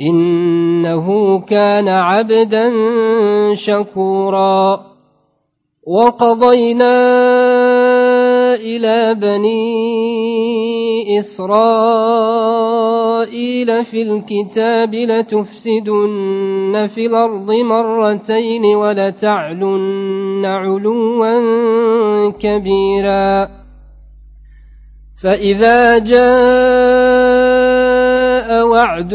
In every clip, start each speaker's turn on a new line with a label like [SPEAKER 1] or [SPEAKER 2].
[SPEAKER 1] إنه كان عبدا شكورا. وقضينا إلى بني إسرائيل في الكتاب لتفسدن في الأرض مرتين ولتعلن علوا كبيرا. فإذا جاء وعد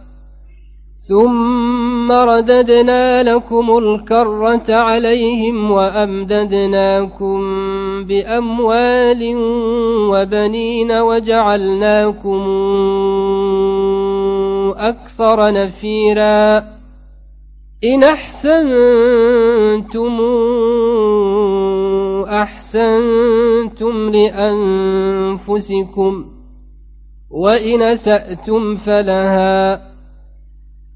[SPEAKER 1] ثم رددنا لكم الكرة عليهم وأمددناكم بأموال وبنين وجعلناكم أكثر نفيرا إن أحسنتم أحسنتم لأنفسكم وإن سأتم فلها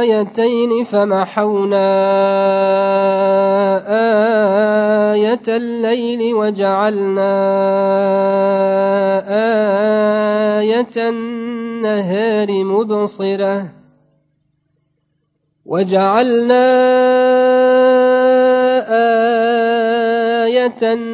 [SPEAKER 1] آيتين فمحونا آية الليل وجعلنا آية النهار مبصرة وجعلنا آية النهار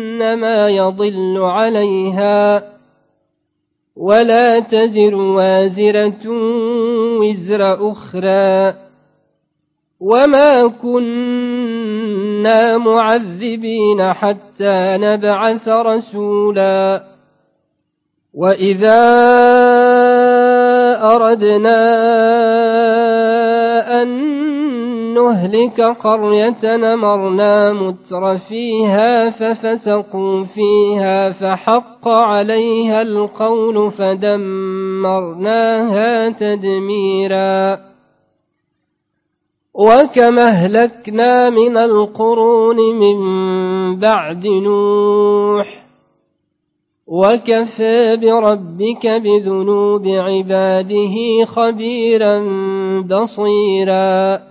[SPEAKER 1] فإنما يضل عليها ولا تزر وازرة وزر أخرى وما كنا معذبين حتى نبعث رسولا وإذا أردنا أن نهلك قرية نمرنا متر فيها ففسقوا فيها فحق عليها القول فدمرناها تدميرا. وكما أهلكنا من القرون من بعد نوح. وكفى بربك بذنوب عباده خبيرا بصيرا.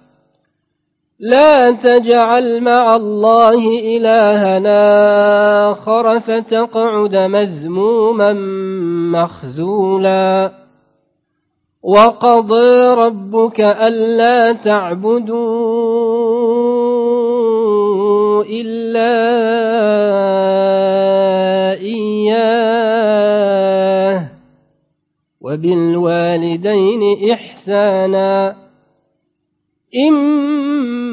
[SPEAKER 1] لا تجعل مع الله إلهنا آخر فتقعد مذموما مخذولا. وقضى ربك ألا تعبدوا إلا إياه. وبالوالدين إحسانا. إما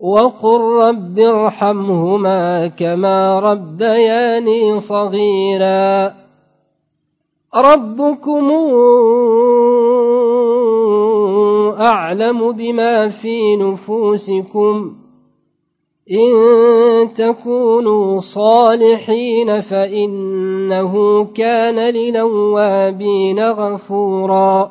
[SPEAKER 1] وقل رب ارحمهما كما ربياني صغيرا ربكم اعلم بما في نفوسكم ان تكونوا صالحين فانه كان للوابين غفورا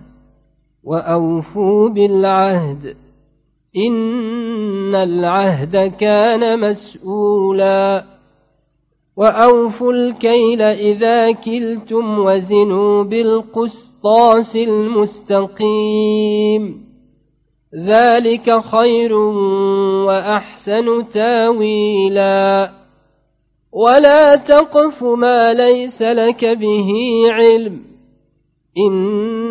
[SPEAKER 1] وأوفوا بالعهد إن العهد كان مسؤولا وأوفوا الكيل إذا كلتم وزنوا بالقسطاس المستقيم ذلك خير وأحسن تاويلا ولا تقف ما ليس لك به علم إن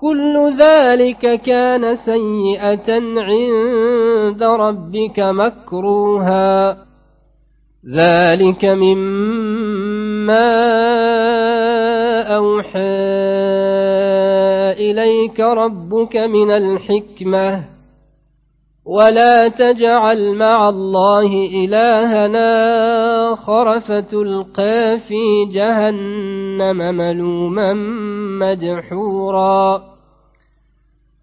[SPEAKER 1] كل ذلك كان سيئة عند ربك مكروها. ذلك مما أوحى إليك ربك من الحكمة. ولا تجعل مع الله إلهنا آخر فتلقى في جهنم ملوما مدحورا.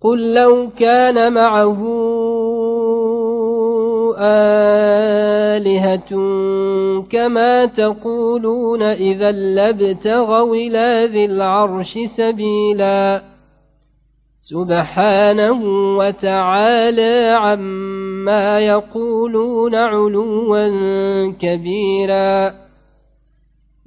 [SPEAKER 1] قل لو كان معه آلهة كما تقولون إذا لابتغوا إلى ذي العرش سبيلا سبحانه وتعالى عما يقولون علوا كبيرا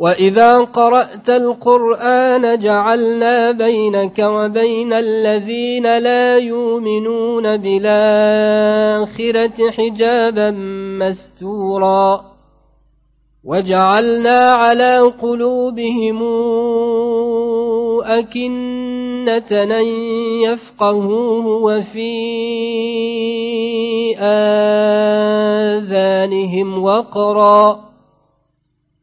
[SPEAKER 1] وإذا قرأت القرآن جعلنا بينك وبين الذين لا يؤمنون بالآخرة حجابا مستورا وجعلنا على قلوبهم أكنة يفقهوه وفي آذانهم وقرا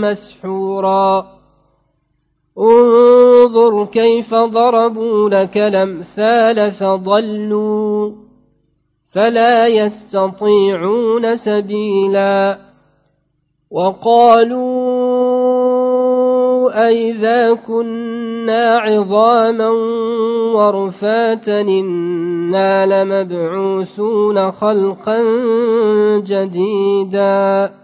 [SPEAKER 1] مسحورا. انظر كيف ضربوا لك الأمثال فضلوا فلا يستطيعون سبيلا. وقالوا أئذا كنا عظاما ورفاتا إنا لمبعوثون خلقا جديدا.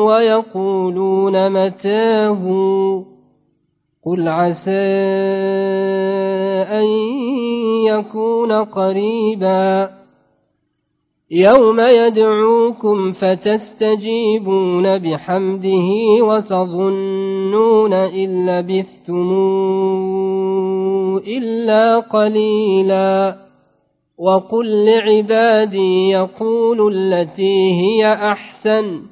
[SPEAKER 1] ويقولون متاه. قل عسى أن يكون قريبا. يوم يدعوكم فتستجيبون بحمده وتظنون إن لبثتم إلا قليلا. وقل لعبادي يقولوا التي هي أحسن.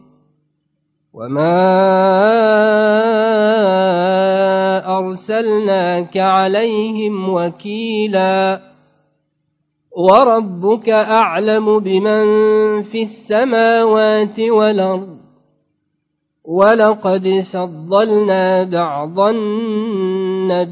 [SPEAKER 1] وما أرسلناك عليهم وكيلا وربك أعلم بمن في السماوات والأرض ولقد فضلنا بعض النبيين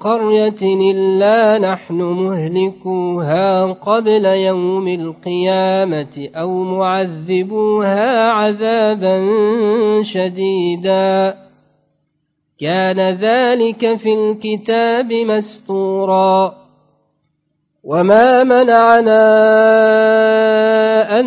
[SPEAKER 1] قرية إلا نحن مهلكوها قبل يوم القيامة أو معذبوها عذابا شديدا. كان ذلك في الكتاب مسطورا وما منعنا أن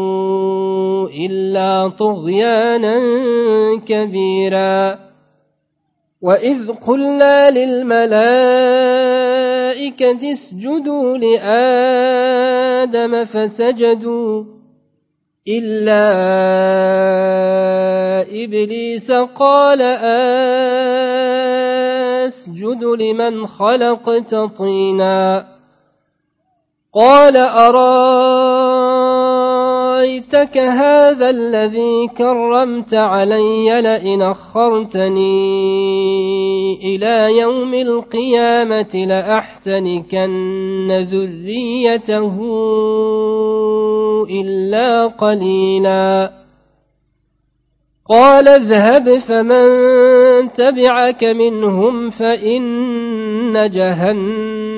[SPEAKER 1] إلا طغيانا كبيرا. وإذ قلنا للملائكة اسجدوا لآدم فسجدوا إلا إبليس قال أسجد لمن خلقت طينا. قال أرايتك هذا الذي كرمت علي لئن أخرتني إلى يوم القيامة لأحتنكن ذريته إلا قليلا. قال اذهب فمن تبعك منهم فإن جهنم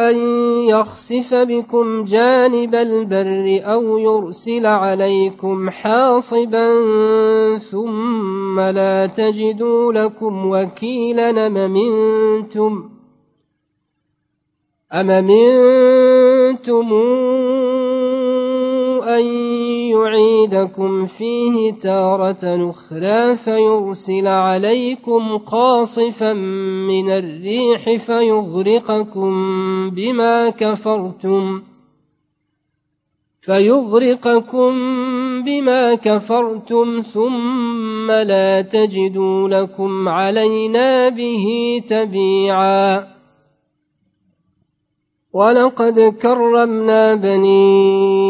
[SPEAKER 1] أن يخسف بكم جانب البر أو يرسل عليكم حاصبا ثم لا تجدوا لكم وكيلا أمنتم أمنتم أن يعيدكم فيه تارة أخرى فيرسل عليكم قاصفا من الريح فيغرقكم بما كفرتم فيغرقكم بما كفرتم ثم لا تجدوا لكم علينا به تبيعا ولقد كرمنا بني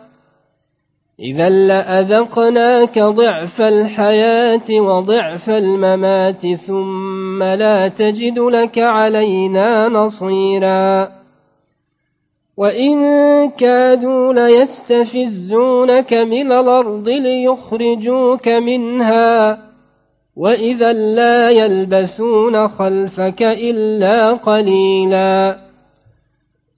[SPEAKER 1] إذا لأذقناك ضعف الحياة وضعف الممات ثم لا تجد لك علينا نصيرا. وإن كادوا ليستفزونك من الأرض ليخرجوك منها. وإذا لا يلبثون خلفك إلا قليلا.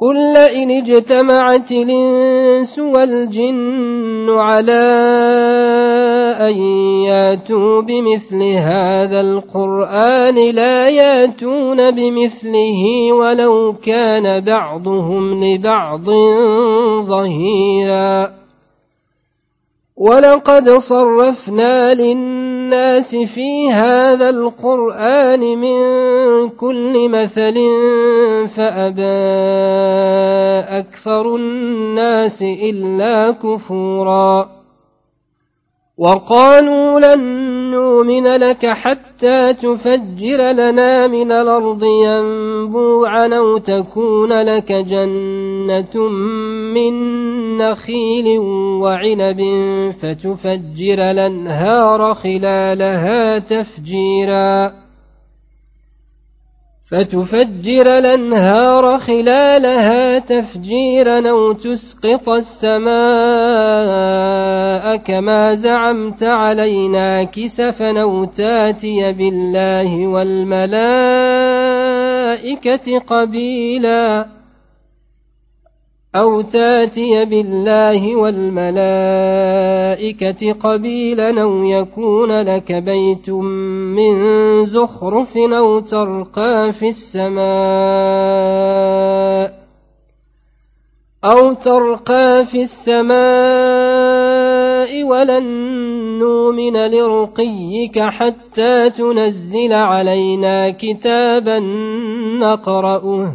[SPEAKER 1] قل لئن اجتمعت الإنس والجن على أن ياتوا بمثل هذا القرآن لا ياتون بمثله ولو كان بعضهم لبعض ظهيرا ولقد صرفنا للناس في هذا القرآن من كل مثل فأبى أكثر الناس إلا كفورا وقالوا لن نؤمن لك حتى تفجر لنا من الأرض ينبوعا أو تكون لك جنة من نخيل وعنب فتفجر الأنهار خلالها تفجيرا فتفجر الأنهار خلالها تفجيرا أو تسقط السماء كما زعمت علينا كسفا أو تاتي بالله والملائكة قبيلاً. أو تاتي بالله والملائكة قبيلا أو يكون لك بيت من زخرف أو ترقى في السماء أو ترقى في السماء ولن نؤمن لرقيك حتى تنزل علينا كتابا نقرأه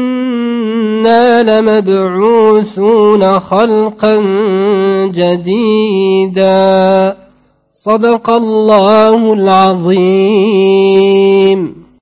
[SPEAKER 1] إنا لمبعوثون خلقا جديدا. صدق الله العظيم.